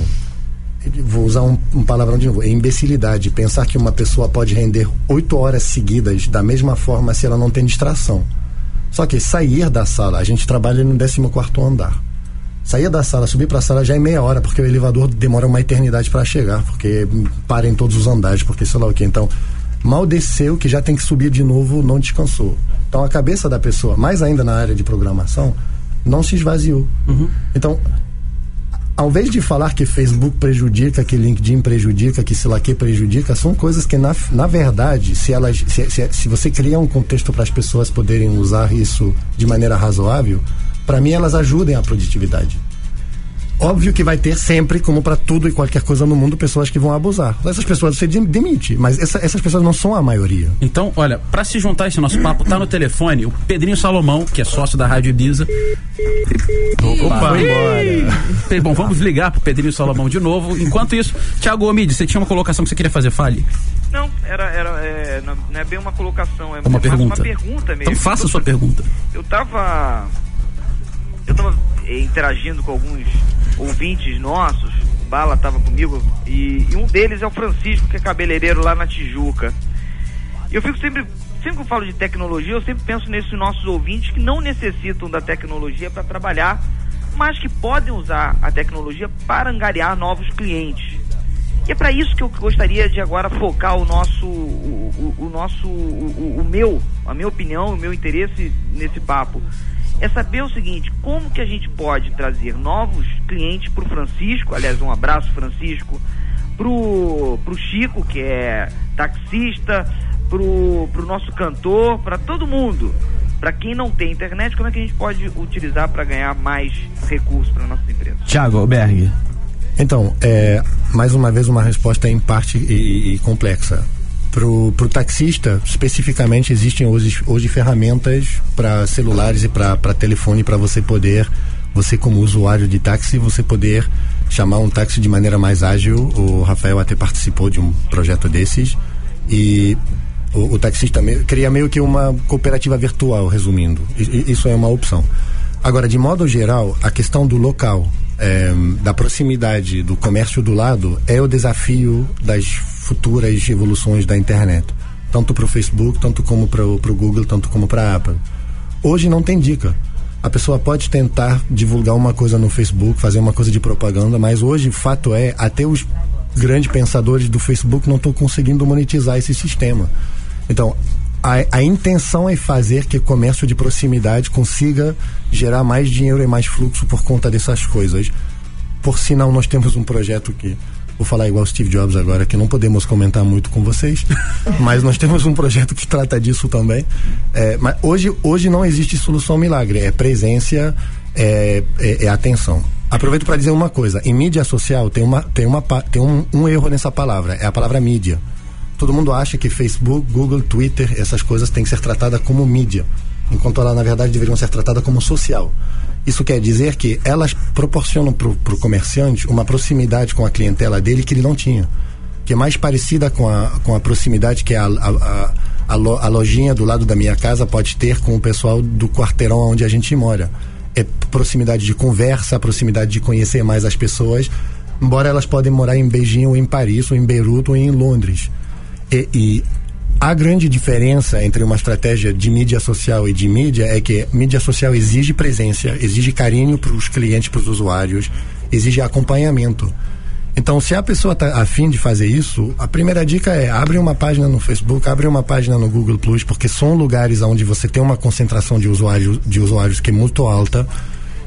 vou usar um, um palavrão de novo, é imbecilidade pensar que uma pessoa pode render oito horas seguidas da mesma forma se ela não tem distração. Só que sair da sala, a gente trabalha no 14 quarto andar. Sair da sala, subir para a sala já é meia hora, porque o elevador demora uma eternidade para chegar, porque para em todos os andares, porque sei lá o que. Então, mal desceu, que já tem que subir de novo, não descansou. Então, a cabeça da pessoa, mais ainda na área de programação, não se esvaziou. Então, ao invés de falar que Facebook prejudica, que LinkedIn prejudica, que sei lá que prejudica, são coisas que na, na verdade, se elas, se, se, se você cria um contexto para as pessoas poderem usar isso de maneira razoável, para mim elas ajudem a produtividade. Óbvio que vai ter sempre, como para tudo e qualquer coisa no mundo, pessoas que vão abusar. Essas pessoas você dem- demite, mas essa- essas pessoas não são a maioria. Então, olha, pra se juntar a esse nosso papo, tá no telefone o Pedrinho Salomão, que é sócio da Rádio Ibiza. Opa, Ih! embora. Bom, vamos ligar pro Pedrinho Salomão de novo. Enquanto isso, Thiago Omid, você tinha uma colocação que você queria fazer? Fale. Não, era, era é, não, é bem uma colocação, é Uma pergunta. uma pergunta mesmo. Então faça a sua pergunta. Eu tava. Eu tava eh, interagindo com alguns ouvintes nossos, Bala tava comigo, e, e um deles é o Francisco, que é cabeleireiro lá na Tijuca. E eu fico sempre. Sempre que eu falo de tecnologia, eu sempre penso nesses nossos ouvintes que não necessitam da tecnologia para trabalhar, mas que podem usar a tecnologia para angariar novos clientes. E é para isso que eu gostaria de agora focar o nosso, o, o- o nosso, o, o- o meu, a minha opinião, o meu interesse nesse papo. É saber o seguinte, como que a gente pode trazer novos clientes para o Francisco, aliás, um abraço Francisco, pro, pro Chico, que é taxista, pro, pro nosso cantor, para todo mundo. Para quem não tem internet, como é que a gente pode utilizar para ganhar mais recursos para nossa empresa? Thiago Berg. Então, é, mais uma vez, uma resposta em parte e, e complexa. Pro, pro taxista, especificamente, existem hoje, hoje ferramentas para celulares e para telefone para você poder, você como usuário de táxi, você poder chamar um táxi de maneira mais ágil. O Rafael até participou de um projeto desses e o, o taxista me- cria meio que uma cooperativa virtual, resumindo. Isso é uma opção. Agora, de modo geral, a questão do local, eh, da proximidade, do comércio do lado, é o desafio das futuras evoluções da internet. Tanto para o Facebook, tanto como para o Google, tanto como para a Apple. Hoje não tem dica. A pessoa pode tentar divulgar uma coisa no Facebook, fazer uma coisa de propaganda, mas hoje o fato é, até os grandes pensadores do Facebook não estão conseguindo monetizar esse sistema. Então, a, a intenção é fazer que comércio de proximidade consiga gerar mais dinheiro e mais fluxo por conta dessas coisas. Por sinal, nós temos um projeto que vou falar igual Steve Jobs agora, que não podemos comentar muito com vocês, mas nós temos um projeto que trata disso também. É, mas hoje, hoje não existe solução milagre, é presença, é, é, é atenção. Aproveito para dizer uma coisa: em mídia social tem, uma, tem, uma, tem um, um erro nessa palavra, é a palavra mídia. Todo mundo acha que Facebook, Google, Twitter, essas coisas têm que ser tratadas como mídia, enquanto elas, na verdade, deveriam ser tratadas como social. Isso quer dizer que elas proporcionam para o comerciante uma proximidade com a clientela dele que ele não tinha, que é mais parecida com a, com a proximidade que a, a, a, a lojinha do lado da minha casa pode ter com o pessoal do quarteirão onde a gente mora. É proximidade de conversa, proximidade de conhecer mais as pessoas, embora elas podem morar em Beijing ou em Paris ou em Beirute ou em Londres. E, e a grande diferença entre uma estratégia de mídia social e de mídia é que mídia social exige presença, exige carinho para os clientes, para os usuários, exige acompanhamento. Então, se a pessoa está afim de fazer isso, a primeira dica é abre uma página no Facebook, abre uma página no Google Plus, porque são lugares onde você tem uma concentração de usuários, de usuários que é muito alta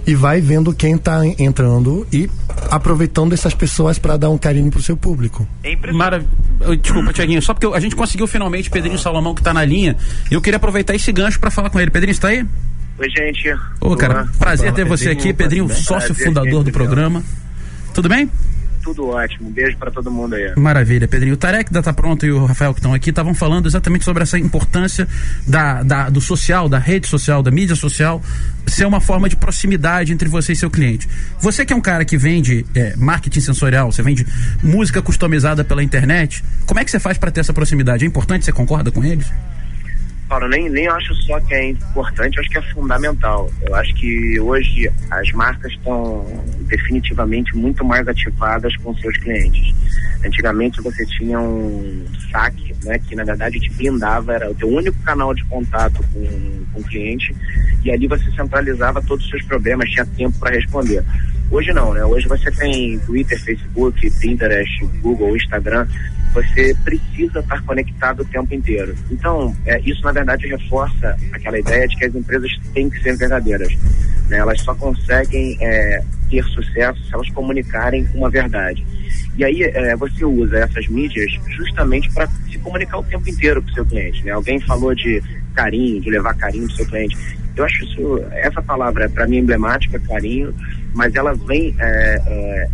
e vai vendo quem está entrando e aproveitando essas pessoas para dar um carinho para o seu público. Marav... Eu- Desculpa, Tiaguinho, só porque a gente conseguiu finalmente Pedrinho Salomão que tá na linha. E eu queria aproveitar esse gancho para falar com ele. Pedrinho, está aí? Oi, gente. Ô, cara, Olá. prazer ter você aqui, Pedrinho, sócio prazer, fundador do programa. Tudo bem? Tudo ótimo. Um beijo pra todo mundo aí. Maravilha, Pedrinho. O Tarek da Tá Pronto e o Rafael que estão aqui estavam falando exatamente sobre essa importância da, da- do social, da rede social, da mídia social, ser uma forma de proximidade entre você e seu cliente. Você que é um cara que vende é, marketing sensorial, você vende música customizada pela internet, como é que você faz para ter essa proximidade? É importante? Você concorda com eles? Paulo, nem, nem acho só que é importante, acho que é fundamental. Eu acho que hoje as marcas estão definitivamente muito mais ativadas com seus clientes. Antigamente você tinha um saque, né, que na verdade te blindava, era o teu único canal de contato com, com o cliente, e ali você centralizava todos os seus problemas, tinha tempo para responder. Hoje não, né? Hoje você tem Twitter, Facebook, Pinterest, Google, Instagram. Você precisa estar conectado o tempo inteiro. Então, é, isso na verdade reforça aquela ideia de que as empresas têm que ser verdadeiras. né? Elas só conseguem é, ter sucesso se elas comunicarem uma verdade. E aí é, você usa essas mídias justamente para se comunicar o tempo inteiro com o seu cliente. Né? Alguém falou de carinho, de levar carinho para o seu cliente. Eu acho isso, essa palavra para mim é emblemática, carinho, mas ela vem é, é,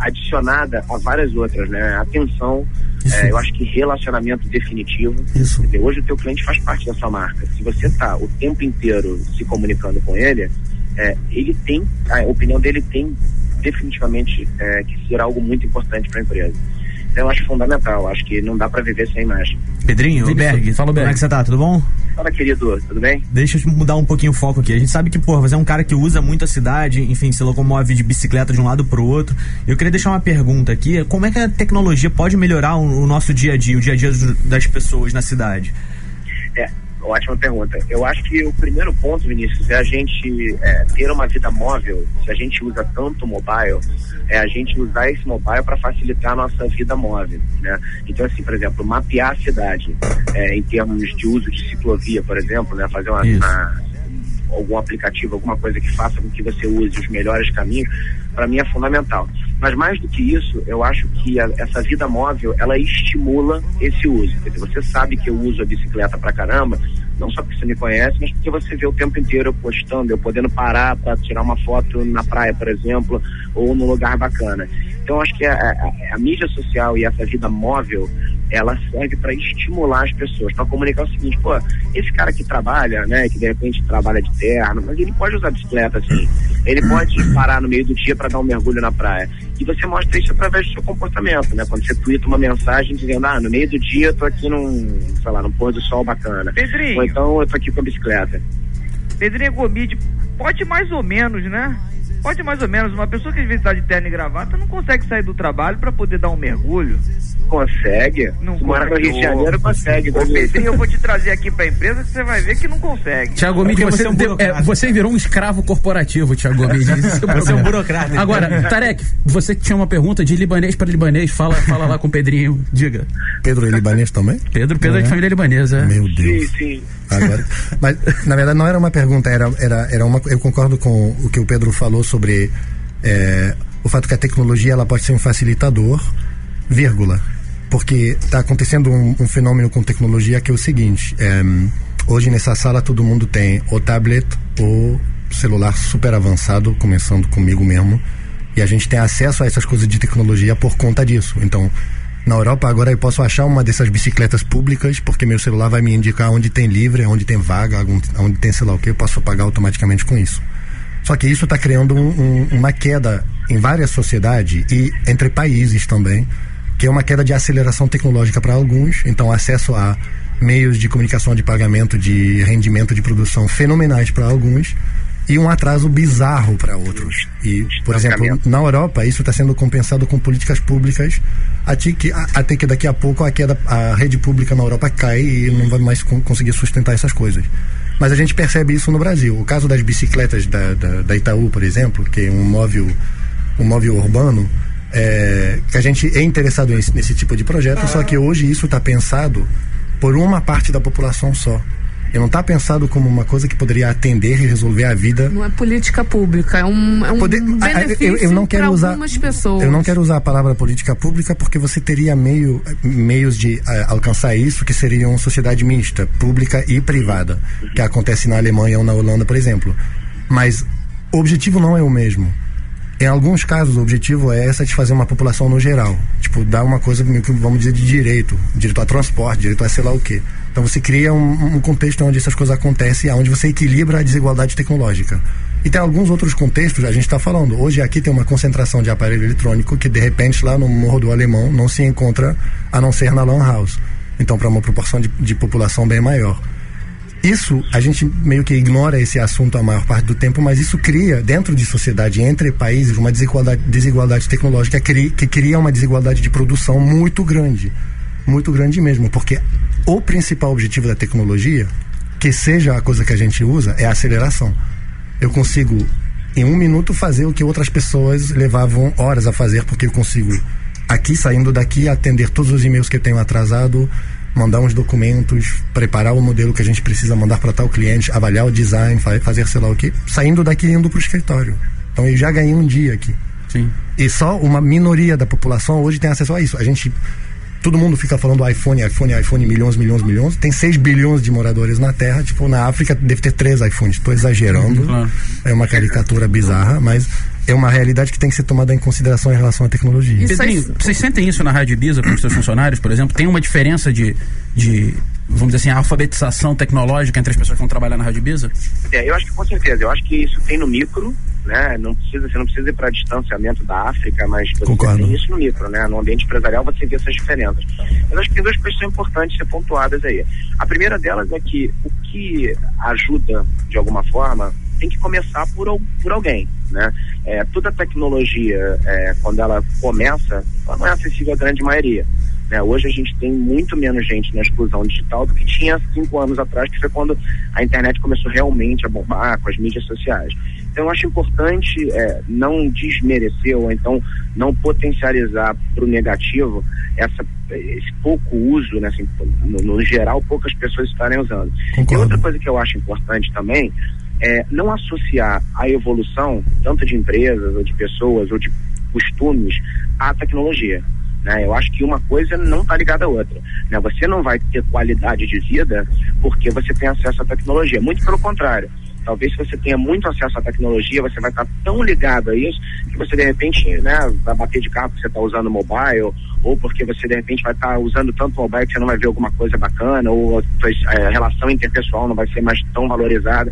adicionada a várias outras, né? Atenção, é, eu acho que relacionamento definitivo. Isso. Dizer, hoje o teu cliente faz parte da sua marca. Se você está o tempo inteiro se comunicando com ele, é, ele tem, a opinião dele tem definitivamente é, que ser algo muito importante para a empresa. Eu acho fundamental, acho que não dá para viver sem imagem. Pedrinho, Fala, Berg, fala, como é Berg. que você tá? Tudo bom? Fala, querido, tudo bem? Deixa eu mudar um pouquinho o foco aqui. A gente sabe que, porra, você é um cara que usa muito a cidade, enfim, se locomove de bicicleta de um lado pro outro. Eu queria deixar uma pergunta aqui: como é que a tecnologia pode melhorar o, o nosso dia a dia, o dia a dia das pessoas na cidade? É, ótima pergunta. Eu acho que o primeiro ponto, Vinícius, é a gente é, ter uma vida móvel. Se a gente usa tanto mobile, é a gente usar esse mobile para facilitar a nossa vida móvel, né? Então, assim, por exemplo, mapear a cidade é, em termos de uso de ciclovia, por exemplo, né? Fazer uma, uma- algum aplicativo, alguma coisa que faça com que você use os melhores caminhos, para mim é fundamental. Mas mais do que isso, eu acho que a- essa vida móvel, ela estimula esse uso. Você sabe que eu uso a bicicleta pra caramba, não só porque você me conhece, mas porque você vê o tempo inteiro eu postando, eu podendo parar para tirar uma foto na praia, por exemplo, ou num lugar bacana. Então, acho que a, a- a mídia social e essa vida móvel, ela serve para estimular as pessoas, para comunicar o seguinte, pô, esse cara que trabalha, né, que de repente trabalha de terno, mas ele pode usar bicicleta assim, ele pode parar no meio do dia para dar um mergulho na praia. E você mostra isso através do seu comportamento, né? Quando você twitta uma mensagem dizendo, ah, no meio do dia eu tô aqui num, sei lá, num pôr do sol bacana. Pedrinho. Ou então eu tô aqui com a bicicleta. Pedrinho Gomide, pode mais ou menos, né? Pode mais ou menos. Uma pessoa que às vezes está de terno e gravata não consegue sair do trabalho para poder dar um mergulho. Consegue? Não Se morar no Rio de Janeiro, consegue. Ô, Pedrinho, eu vou te trazer aqui pra empresa que você vai ver que não consegue. Tiago porque você, você é um é, você virou um escravo corporativo, Tiago. Esse o Você é um burocrata. Agora, Tarek, você que tinha uma pergunta de libanês para libanês, fala, fala lá com o Pedrinho, diga. Pedro é libanês também? Pedro, Pedro é de família libanesa. Meu Deus. Sim, sim. Agora, mas na verdade não era uma pergunta, era, era, era uma. Eu concordo com o que o Pedro falou sobre é, o fato que a tecnologia ela pode ser um facilitador, vírgula, porque está acontecendo um, um fenômeno com tecnologia que é o seguinte: é, hoje nessa sala todo mundo tem o tablet ou celular super avançado, começando comigo mesmo, e a gente tem acesso a essas coisas de tecnologia por conta disso. Então na Europa. Agora eu posso achar uma dessas bicicletas públicas porque meu celular vai me indicar onde tem livre, onde tem vaga, onde tem sei lá o que, eu posso pagar automaticamente com isso. Só que isso está criando um- um- uma queda em várias sociedades e entre países também, que é uma queda de aceleração tecnológica para alguns, então acesso a meios de comunicação de pagamento, de rendimento de produção fenomenais para alguns e um atraso bizarro para outros. E, por exemplo, na Europa isso está sendo compensado com políticas públicas até que, até que daqui a pouco a, queda, a rede pública na Europa cai e não vai mais con- conseguir sustentar essas coisas. Mas a gente percebe isso no Brasil. O caso das bicicletas da, da, da Itaú, por exemplo, que é um móvel, um móvel urbano, é, que a gente é interessado nesse, nesse tipo de projeto, só que hoje isso está pensado por uma parte da população só. E não está pensado como uma coisa que poderia atender e resolver a vida. Não é política pública, é um, é um Poder- benefício eu, eu não quero usar algumas pessoas. eu não quero usar a palavra política pública porque você teria meio, meios de alcançar isso que seriam sociedade mista pública e privada que acontece na Alemanha ou na Holanda por exemplo. Mas o objetivo não é o mesmo. Em alguns casos o objetivo é satisfazer uma população no geral. Tipo dar uma coisa vamos dizer de direito. Direito a transporte direito a sei lá o quê então você cria um, um contexto onde essas coisas acontecem onde você equilibra a desigualdade tecnológica e tem alguns outros contextos, a gente está falando. Hoje aqui tem uma concentração de aparelho eletrônico que de repente lá no Morro do Alemão não se encontra a não ser na Lan House. Então, para uma proporção de, de população bem maior. Isso, a gente meio que ignora esse assunto a maior parte do tempo, mas isso cria, dentro de sociedade, entre países, uma desigualdade, desigualdade tecnológica que, que cria uma desigualdade de produção muito grande. Muito grande mesmo, porque o principal objetivo da tecnologia, que seja a coisa que a gente usa, é a aceleração eu consigo em um minuto fazer o que outras pessoas levavam horas a fazer, porque eu consigo aqui saindo daqui atender todos os e-mails que eu tenho atrasado, mandar uns documentos, preparar o modelo que a gente precisa mandar para tal cliente, avaliar o design, fa- fazer sei lá o que, saindo daqui e indo para o escritório. Então eu já ganhei um dia aqui. Sim. E só uma minoria da população hoje tem acesso a isso. A gente todo mundo fica falando iPhone, iPhone, iPhone, milhões, milhões, milhões. Tem 6 bilhões de moradores na Terra. Tipo, na África deve ter três iPhones. Estou exagerando. É uma caricatura bizarra, mas é uma realidade que tem que ser tomada em consideração em relação à tecnologia. Pedrinho, vocês sentem isso na Rádio Ibiza com os seus funcionários, por exemplo? Tem uma diferença de, de vamos dizer assim, alfabetização tecnológica entre as pessoas que vão trabalhar na Rádio Ibiza? É, eu acho que com certeza. Eu acho que isso tem no micro, né? Não precisa, você não precisa ir para distanciamento da África, mas você Concordo. tem isso no micro, né? No ambiente empresarial você vê essas diferenças. Eu acho que tem duas coisas que são importantes ser pontuadas aí. A primeira delas é que o que ajuda de alguma forma tem que começar por, por alguém, né? É, toda tecnologia, é, quando ela começa, ela não é acessível à grande maioria. né? Hoje a gente tem muito menos gente na exclusão digital do que tinha cinco anos atrás, que foi quando a internet começou realmente a bombar com as mídias sociais. Então eu acho importante é, não desmerecer ou então não potencializar para o negativo essa, esse pouco uso, né, assim, no, no geral, poucas pessoas estarem usando. E outra coisa que eu acho importante também é não associar a evolução, tanto de empresas, ou de pessoas, ou de costumes, à tecnologia. Né? Eu acho que uma coisa não está ligada à outra. Né? Você não vai ter qualidade de vida porque você tem acesso à tecnologia. Muito pelo contrário. Talvez se você tenha muito acesso à tecnologia, você vai estar tão ligado a isso que você de repente né, vai bater de carro porque você está usando mobile, ou porque você de repente vai estar usando tanto mobile que você não vai ver alguma coisa bacana, ou a eh, relação interpessoal não vai ser mais tão valorizada.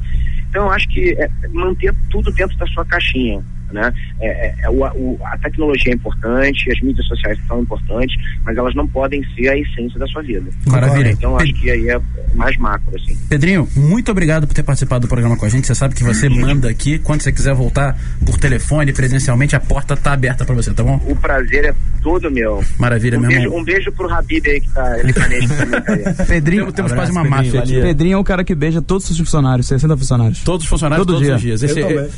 Então eu acho que é manter tudo dentro da sua caixinha. Né? É, é- é o- o- a tecnologia é importante, as mídias sociais são importantes, mas elas não podem ser a essência da sua vida. Maravilha. Então acho que aí é mais macro, assim. Pedrinho, muito obrigado por ter participado do programa com a gente. Você sabe que você manda aqui. Quando você quiser voltar por telefone, presencialmente, a porta tá aberta pra você, tá bom? O prazer é todo meu. Maravilha, um meu beijo, irmão. um beijo pro Habib aí que tá libanês também. tá. Pedrinho, Temos- quase uma máfia. Pedrinho é o cara que beija todos os funcionários, 60 funcionários. Todos os funcionários Todo todos dia. os dias. Esse Eu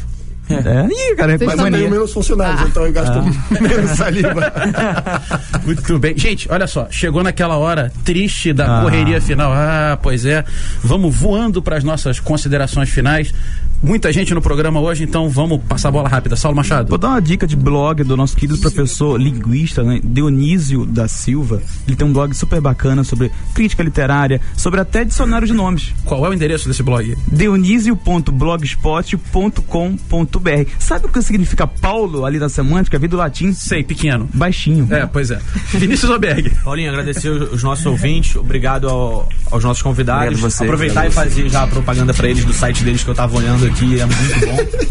é-. É, Ih, cara, é Mas eu mania. tenho menos funcionários, então eu gasto menos saliva. Muito bem. Gente, olha só, chegou naquela hora triste da Ah. correria final. Ah, pois é. Vamos voando para as nossas considerações finais. Muita gente no programa hoje, então vamos passar a bola rápida. Saulo Machado. Vou dar uma dica de blog do nosso querido professor linguista, né, Dionísio da Silva. Ele tem um blog super bacana sobre crítica literária, sobre até dicionário de nomes. Qual é o endereço desse blog? dionisio.blogspot.com.br. Sabe o que significa Paulo ali da semântica? Veio do latim? Sei, pequeno. Baixinho. É, pois é. Vinícius Oberg. Paulinho, agradecer os os nossos ouvintes, obrigado ao- aos nossos convidados. Obrigado você, Aproveitar e fazer já a propaganda pra eles do site deles que eu tava olhando aqui, é muito bom.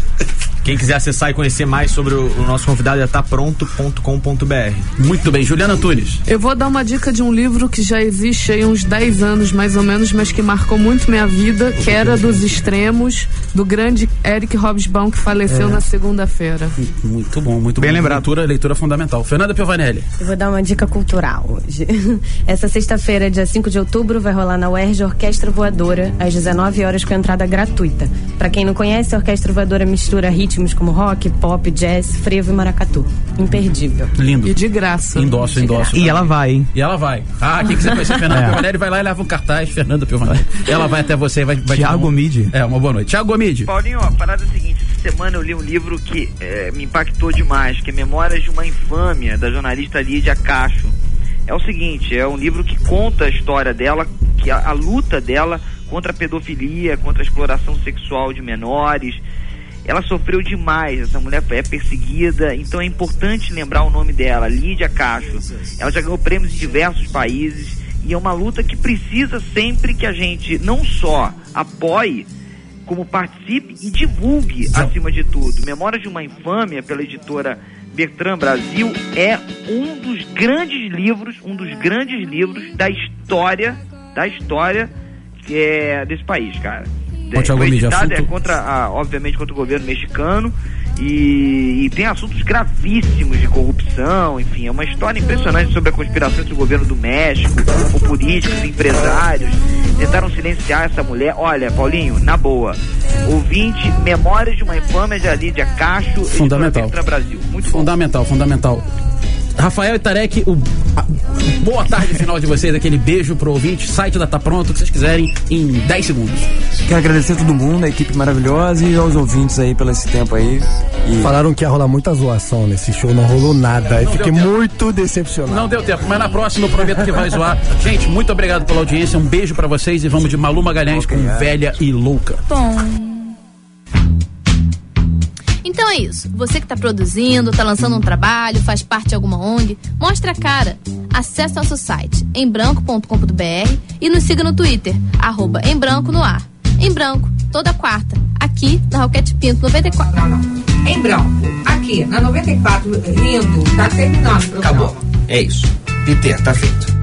Quem quiser acessar e conhecer mais sobre o, o nosso convidado é tapronto.com.br. Muito bem, Juliana Antunes. Eu vou dar uma dica de um livro que já existe aí uns 10 anos, mais ou menos, mas que marcou muito minha vida, que era dos extremos, do grande Eric Hobsbawm, que faleceu É. na segunda-feira. Muito bom, muito Bem bom. lembrado. Leitura, leitura fundamental. Fernanda Piovanelli. Eu vou dar uma dica cultural hoje. Essa sexta-feira, dia 5 de outubro, vai rolar na UERJ Orquestra Voadora, às 19 horas, com entrada gratuita. Pra quem não conhece, a Orquestra Voadora mistura ritmos como rock, pop, jazz, frevo e maracatu. Imperdível. Lindo. E de graça. Endosso, endosso. E ela vai, hein? E ela vai. Ah, quem quiser conhecer a Fernanda É. Piovanelli, vai lá e leva um cartaz, Fernanda Piovanelli. Ela vai até você e vai, vai Tiago um- Midi. É, uma boa noite. Tiago Gomide. Paulinho, ó, a parada é a seguinte, essa semana eu li um livro que eh, me impactou demais, que é Memórias de uma Infâmia, da jornalista Lídia Cacho. É o seguinte, é um livro que conta a história dela, que a, a luta dela contra a pedofilia, contra a exploração sexual de menores. Ela sofreu demais, essa mulher é perseguida, então é importante lembrar o nome dela, Lídia Cacho. Ela já ganhou prêmios em diversos países e é uma luta que precisa sempre que a gente não só apoie, como participe e divulgue acima de tudo. Memórias de uma Infâmia, pela editora Bertrand Brasil, é um dos grandes livros, um dos grandes livros da história, da história que é desse país, cara. Bom, Thiago Foi editado, é contra, a, obviamente, contra o governo mexicano e, e tem assuntos gravíssimos de corrupção, enfim, é uma história impressionante sobre a conspiração entre o governo do México, com políticos, empresários, tentaram silenciar essa mulher. Olha, Paulinho, na boa, ouvinte, Memórias de uma Infâmia de Lídia Cacho, Fundamental. Brasil. Muito bom. Fundamental, Rafael Itarek, o boa tarde final de vocês, aquele beijo pro ouvinte, site da Tá Pronto, o que vocês quiserem, em 10 segundos. Quero agradecer a todo mundo, a equipe maravilhosa e aos ouvintes aí pelo esse tempo aí. E Falaram que ia rolar muita zoação nesse show, não rolou nada. Eu fiquei muito decepcionado. Não deu tempo, mas na próxima eu prometo que vai zoar. Gente, muito obrigado pela audiência, um beijo pra vocês e vamos de Malu Magalhães com Velha e Louca. Bom. Isso. Você que está produzindo, está lançando um trabalho, faz parte de alguma ONG, mostra a cara. Acesse nosso site embranco.com.br e nos siga no Twitter, arroba em branco no ar. Em branco, toda quarta, aqui na Roquete Pinto 94. Não, não. Em branco, aqui na 94, lindo, tá terminando o programa. Acabou. É isso. Peter, tá feito.